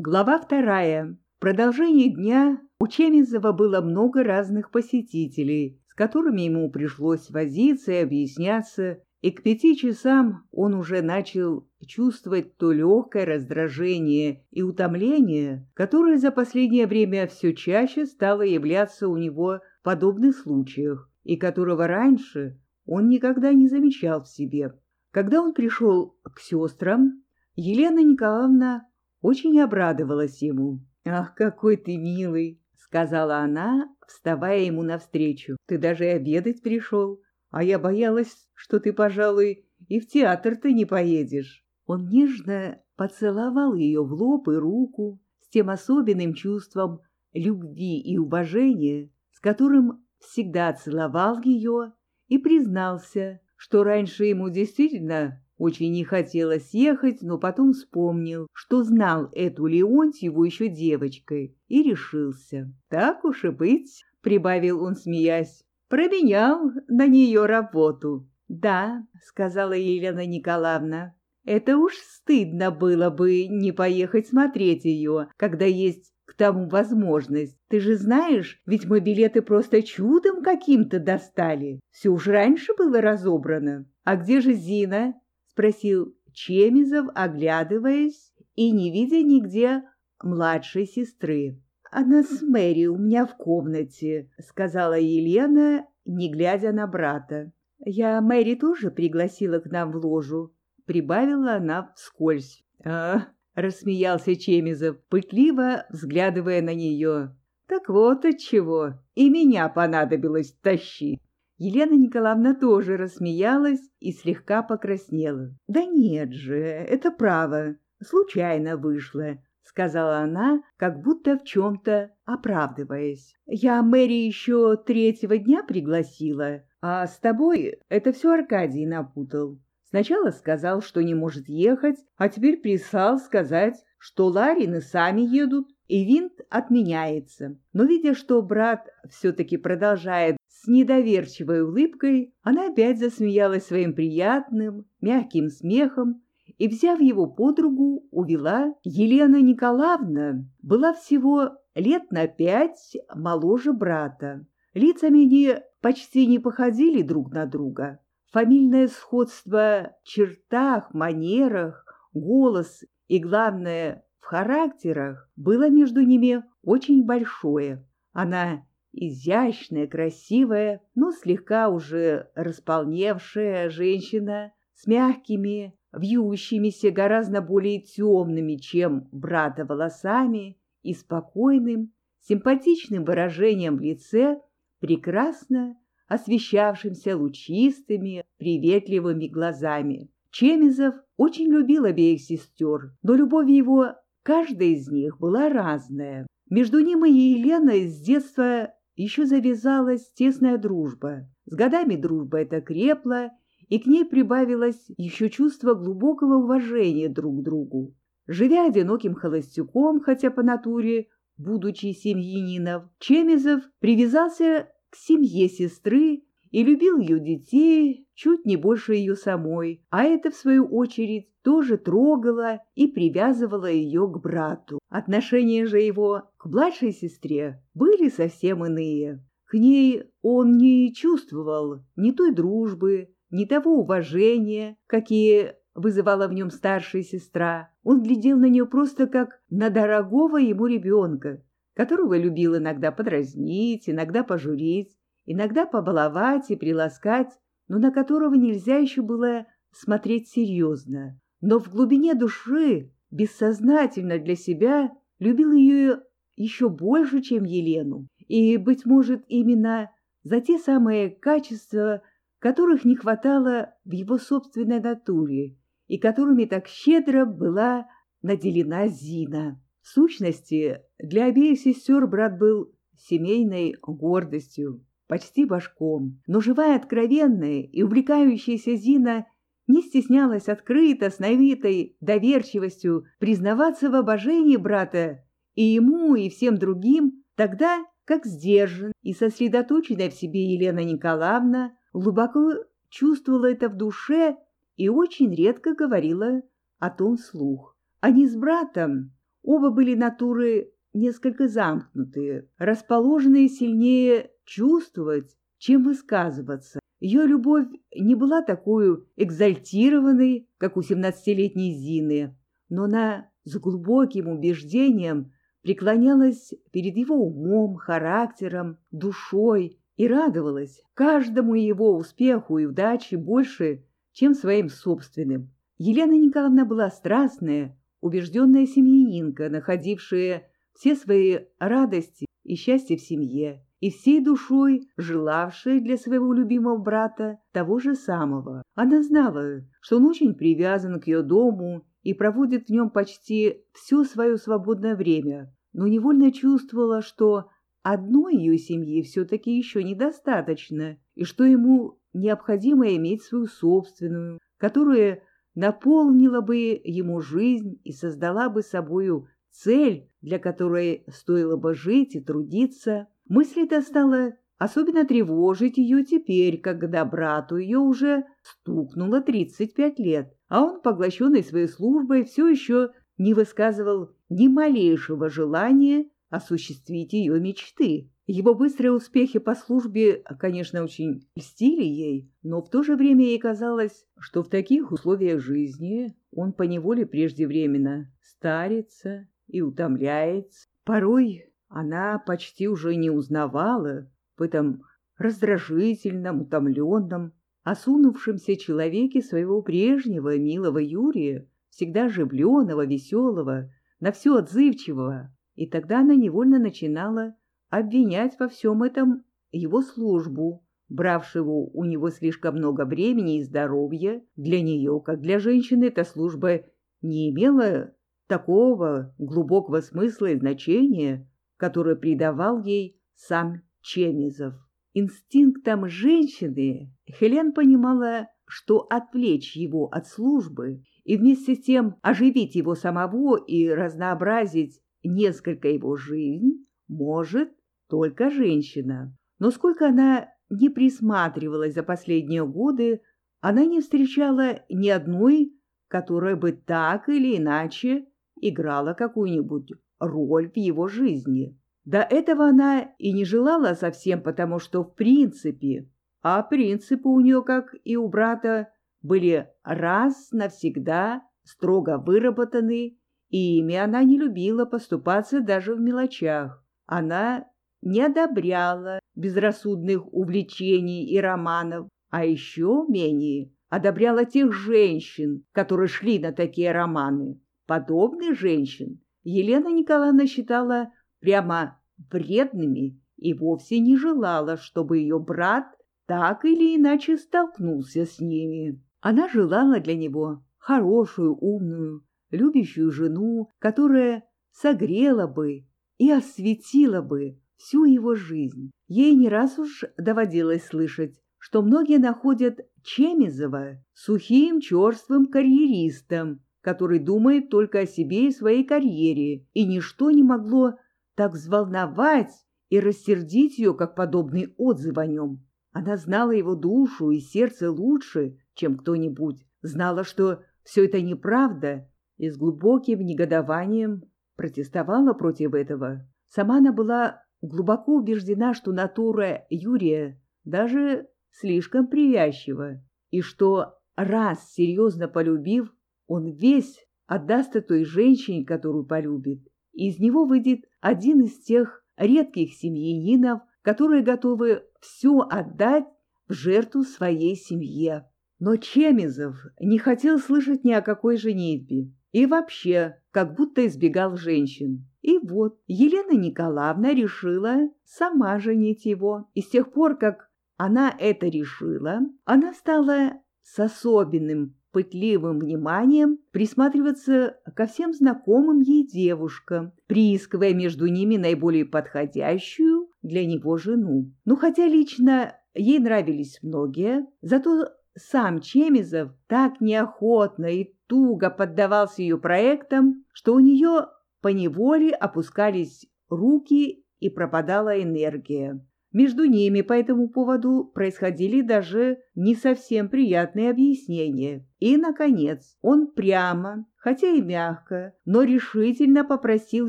Глава вторая. В продолжении дня у Чемизова было много разных посетителей, с которыми ему пришлось возиться и объясняться, и к пяти часам он уже начал чувствовать то легкое раздражение и утомление, которое за последнее время все чаще стало являться у него в подобных случаях, и которого раньше он никогда не замечал в себе. Когда он пришел к сестрам, Елена Николаевна очень обрадовалась ему. «Ах, какой ты милый!» — сказала она, вставая ему навстречу. «Ты даже обедать пришел, а я боялась, что ты, пожалуй, и в театр ты не поедешь». Он нежно поцеловал ее в лоб и руку с тем особенным чувством любви и уважения, с которым всегда целовал ее, и признался, что раньше ему действительно очень не хотелось ехать, но потом вспомнил, что знал эту Леонтьеву еще девочкой, и решился. «Так уж и быть», — прибавил он, смеясь, — «променял на нее работу». «Да», — сказала Елена Николаевна, — «это уж стыдно было бы не поехать смотреть ее, когда есть к тому возможность. Ты же знаешь, ведь мы билеты просто чудом каким-то достали. Все уж раньше было разобрано. А где же Зина? Спросил Чемизов, оглядываясь и не видя нигде младшей сестры. «Она с Мэри у меня в комнате», — сказала Елена, не глядя на брата. «Я Мэри тоже пригласила к нам в ложу», — прибавила она вскользь. «А, — рассмеялся Чемизов, пытливо взглядывая на нее. «Так вот отчего и меня понадобилось тащить». Елена Николаевна тоже рассмеялась и слегка покраснела. «Да нет же, это право, случайно вышло», — сказала она, как будто в чем-то оправдываясь. «Я Мэри еще третьего дня пригласила, а с тобой это все Аркадий напутал. Сначала сказал, что не может ехать, а теперь прислал сказать, что Ларины сами едут, и винт отменяется. Но видя, что брат все-таки продолжает недоверчивой улыбкой, она опять засмеялась своим приятным, мягким смехом и, взяв его подругу, увела. Елена Николаевна была всего лет на пять моложе брата. Лицами они почти не походили друг на друга. Фамильное сходство в чертах, манерах, голос и, главное, в характерах было между ними очень большое. Она изящная, красивая, но слегка уже располневшая женщина с мягкими, вьющимися, гораздо более темными, чем брата волосами, и спокойным, симпатичным выражением в лице, прекрасно освещавшимся лучистыми, приветливыми глазами. Чемизов очень любил обеих сестер, но любовь его каждая из них была разная. Между ним и Еленой с детства еще завязалась тесная дружба. С годами дружба эта крепла, и к ней прибавилось еще чувство глубокого уважения друг к другу. Живя одиноким холостяком, хотя по натуре, будучи семьянинов, Чемизов привязался к семье сестры и любил ее детей чуть не больше ее самой, а это, в свою очередь, тоже трогало и привязывало ее к брату. Отношения же его к младшей сестре были совсем иные. К ней он не чувствовал ни той дружбы, ни того уважения, какие вызывала в нем старшая сестра. Он глядел на нее просто как на дорогого ему ребенка, которого любил иногда подразнить, иногда пожурить, иногда побаловать и приласкать, но на которого нельзя еще было смотреть серьезно. Но в глубине души, бессознательно для себя, любил ее еще больше, чем Елену. И, быть может, именно за те самые качества, которых не хватало в его собственной натуре и которыми так щедро была наделена Зина. В сущности, для обеих сестер брат был семейной гордостью почти башком, но живая, откровенная и увлекающаяся Зина не стеснялась открыто, с навитой доверчивостью признаваться в обожении брата и ему, и всем другим, тогда как сдержан и сосредоточенная в себе Елена Николаевна глубоко чувствовала это в душе и очень редко говорила о том слух. Они с братом Оба были натуры несколько замкнутые, расположенные сильнее чувствовать, чем высказываться. Ее любовь не была такой экзальтированной, как у семнадцатилетней Зины, но она с глубоким убеждением преклонялась перед его умом, характером, душой и радовалась каждому его успеху и удаче больше, чем своим собственным. Елена Николаевна была страстная, убежденная семьянинка, находившая все свои радости и счастье в семье, и всей душой желавшая для своего любимого брата того же самого. Она знала, что он очень привязан к ее дому и проводит в нем почти все свое свободное время, но невольно чувствовала, что одной ее семьи все-таки еще недостаточно, и что ему необходимо иметь свою собственную, которая наполнила бы ему жизнь и создала бы собою цель, для которой стоило бы жить и трудиться. Мысль эта стала особенно тревожить ее теперь, когда брату ее уже стукнуло 35 лет, а он, поглощенный своей службой, все еще не высказывал ни малейшего желания осуществить ее мечты. Его быстрые успехи по службе, конечно, очень льстили ей, но в то же время ей казалось, что в таких условиях жизни он поневоле преждевременно старится и утомляется. Порой она почти уже не узнавала в этом раздражительном, утомленном, осунувшемся человеке своего прежнего милого Юрия, всегда оживленного, веселого, на все отзывчивого, и тогда она невольно начинала обвинять во всем этом его службу, бравшего у него слишком много времени и здоровья. Для нее, как для женщины, эта служба не имела такого глубокого смысла и значения, которое придавал ей сам Чемизов. Инстинктом женщины Хелен понимала, что отвлечь его от службы и вместе с тем оживить его самого и разнообразить несколько его жизнь может только женщина. Но сколько она не присматривалась за последние годы, она не встречала ни одной, которая бы так или иначе играла какую-нибудь роль в его жизни. До этого она и не желала совсем, потому что в принципе, а принципы у нее, как и у брата, были раз навсегда строго выработаны, и ими она не любила поступаться даже в мелочах. Она не одобряла безрассудных увлечений и романов, а еще менее одобряла тех женщин, которые шли на такие романы. Подобных женщин Елена Николаевна считала прямо вредными и вовсе не желала, чтобы ее брат так или иначе столкнулся с ними. Она желала для него хорошую, умную, любящую жену, которая согрела бы и осветила бы всю его жизнь. Ей не раз уж доводилось слышать, что многие находят Чемизова сухим, черствым карьеристом, который думает только о себе и своей карьере, и ничто не могло так взволновать и рассердить ее, как подобный отзыв о нем. Она знала его душу и сердце лучше, чем кто-нибудь, знала, что все это неправда, и с глубоким негодованием протестовала против этого. Сама она была глубоко убеждена, что натура Юрия даже слишком привязчива, и что, раз серьезно полюбив, он весь отдаст той женщине, которую полюбит. Из него выйдет один из тех редких семьянинов, которые готовы все отдать в жертву своей семье. Но Чемизов не хотел слышать ни о какой женитьбе и вообще как будто избегал женщин. И вот Елена Николаевна решила сама женить его. И с тех пор, как она это решила, она стала с особенным пытливым вниманием присматриваться ко всем знакомым ей девушкам, приискивая между ними наиболее подходящую для него жену. Но хотя лично ей нравились многие, зато сам Чемизов так неохотно и туго поддавался ее проектам, что у нее поневоле опускались руки и пропадала энергия. Между ними по этому поводу происходили даже не совсем приятные объяснения. И, наконец, он прямо, хотя и мягко, но решительно попросил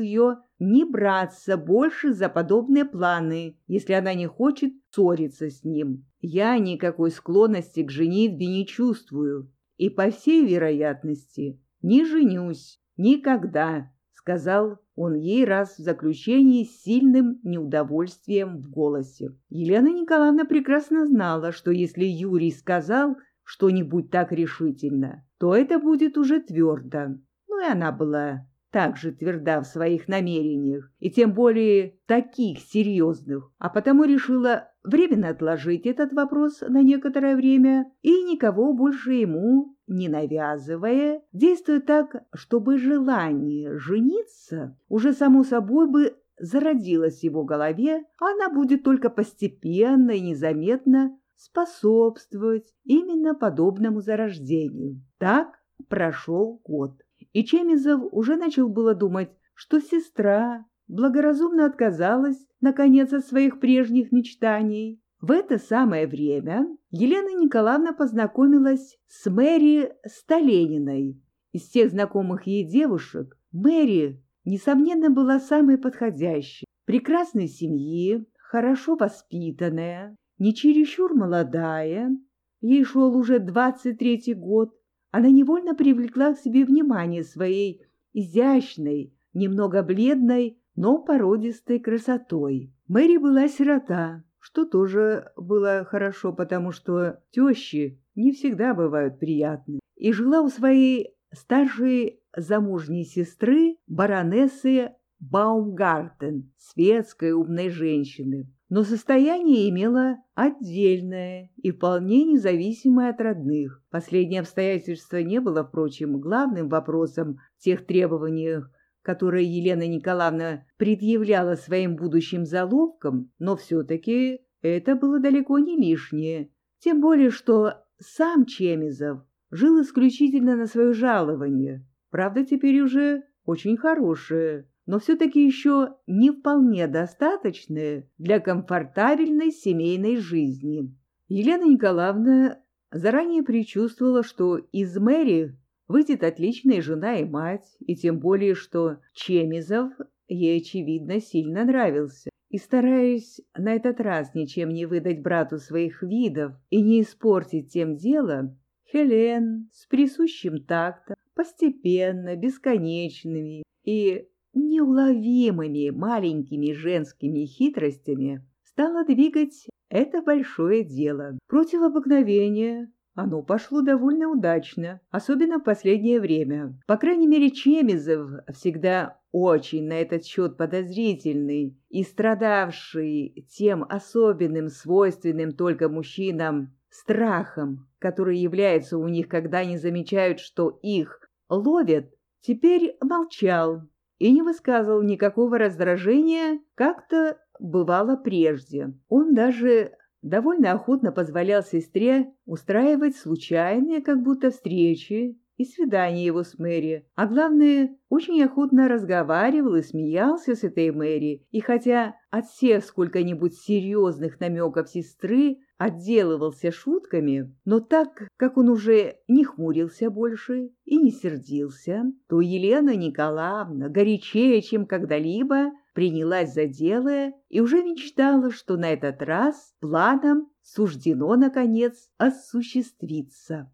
ее не браться больше за подобные планы, если она не хочет ссориться с ним. Я никакой склонности к женитьбе не чувствую, и, по всей вероятности, не женюсь никогда, сказал он ей раз в заключении с сильным неудовольствием в голосе. Елена Николаевна прекрасно знала, что если Юрий сказал что-нибудь так решительно, то это будет уже твердо. Ну и она была также тверда в своих намерениях, и тем более таких серьезных, а потому решила временно отложить этот вопрос на некоторое время и никого больше ему не навязывая, действуя так, чтобы желание жениться уже само собой бы зародилось в его голове, а она будет только постепенно и незаметно способствовать именно подобному зарождению. Так прошел год, и Чемизов уже начал было думать, что сестра благоразумно отказалась, наконец, от своих прежних мечтаний. В это самое время Елена Николаевна познакомилась с Мэри Столениной. Из всех знакомых ей девушек Мэри, несомненно, была самой подходящей. Прекрасной семьи, хорошо воспитанная, не чересчур молодая, ей шел уже 23-й год, она невольно привлекла к себе внимание своей изящной, немного бледной, но породистой красотой. Мэри была сирота, что тоже было хорошо, потому что тещи не всегда бывают приятны, и жила у своей старшей замужней сестры, баронессы Баумгартен, светской умной женщины. Но состояние имело отдельное и вполне независимое от родных. Последнее обстоятельство не было, впрочем, главным вопросом в тех требованиях, которые Елена Николаевна предъявляла своим будущим заловкам, но все-таки это было далеко не лишнее. Тем более, что сам Чемизов жил исключительно на свое жалование. Правда, теперь уже очень хорошее, но все-таки еще не вполне достаточное для комфортабельной семейной жизни. Елена Николаевна заранее предчувствовала, что из Мэри выйдет отличная жена и мать, и тем более, что Чемизов ей, очевидно, сильно нравился. И стараясь на этот раз ничем не выдать брату своих видов и не испортить тем дело, Хелен с присущим тактом, постепенно, бесконечными и неуловимыми маленькими женскими хитростями стала двигать это большое дело. Против обыкновения оно пошло довольно удачно, особенно в последнее время. По крайней мере, Чемизов, всегда очень на этот счет подозрительный и страдавший тем особенным свойственным только мужчинам страхом, который является у них, когда они замечают, что их ловят, теперь молчал и не высказывал никакого раздражения, как-то бывало прежде. Он даже довольно охотно позволял сестре устраивать случайные как будто встречи и свидания его с Мэри, а главное, очень охотно разговаривал и смеялся с этой Мэри, и хотя от всех сколько-нибудь серьезных намеков сестры отделывался шутками, но так как он уже не хмурился больше и не сердился, то Елена Николаевна горячее, чем когда-либо, принялась за дело и уже мечтала, что на этот раз планом суждено, наконец, осуществиться.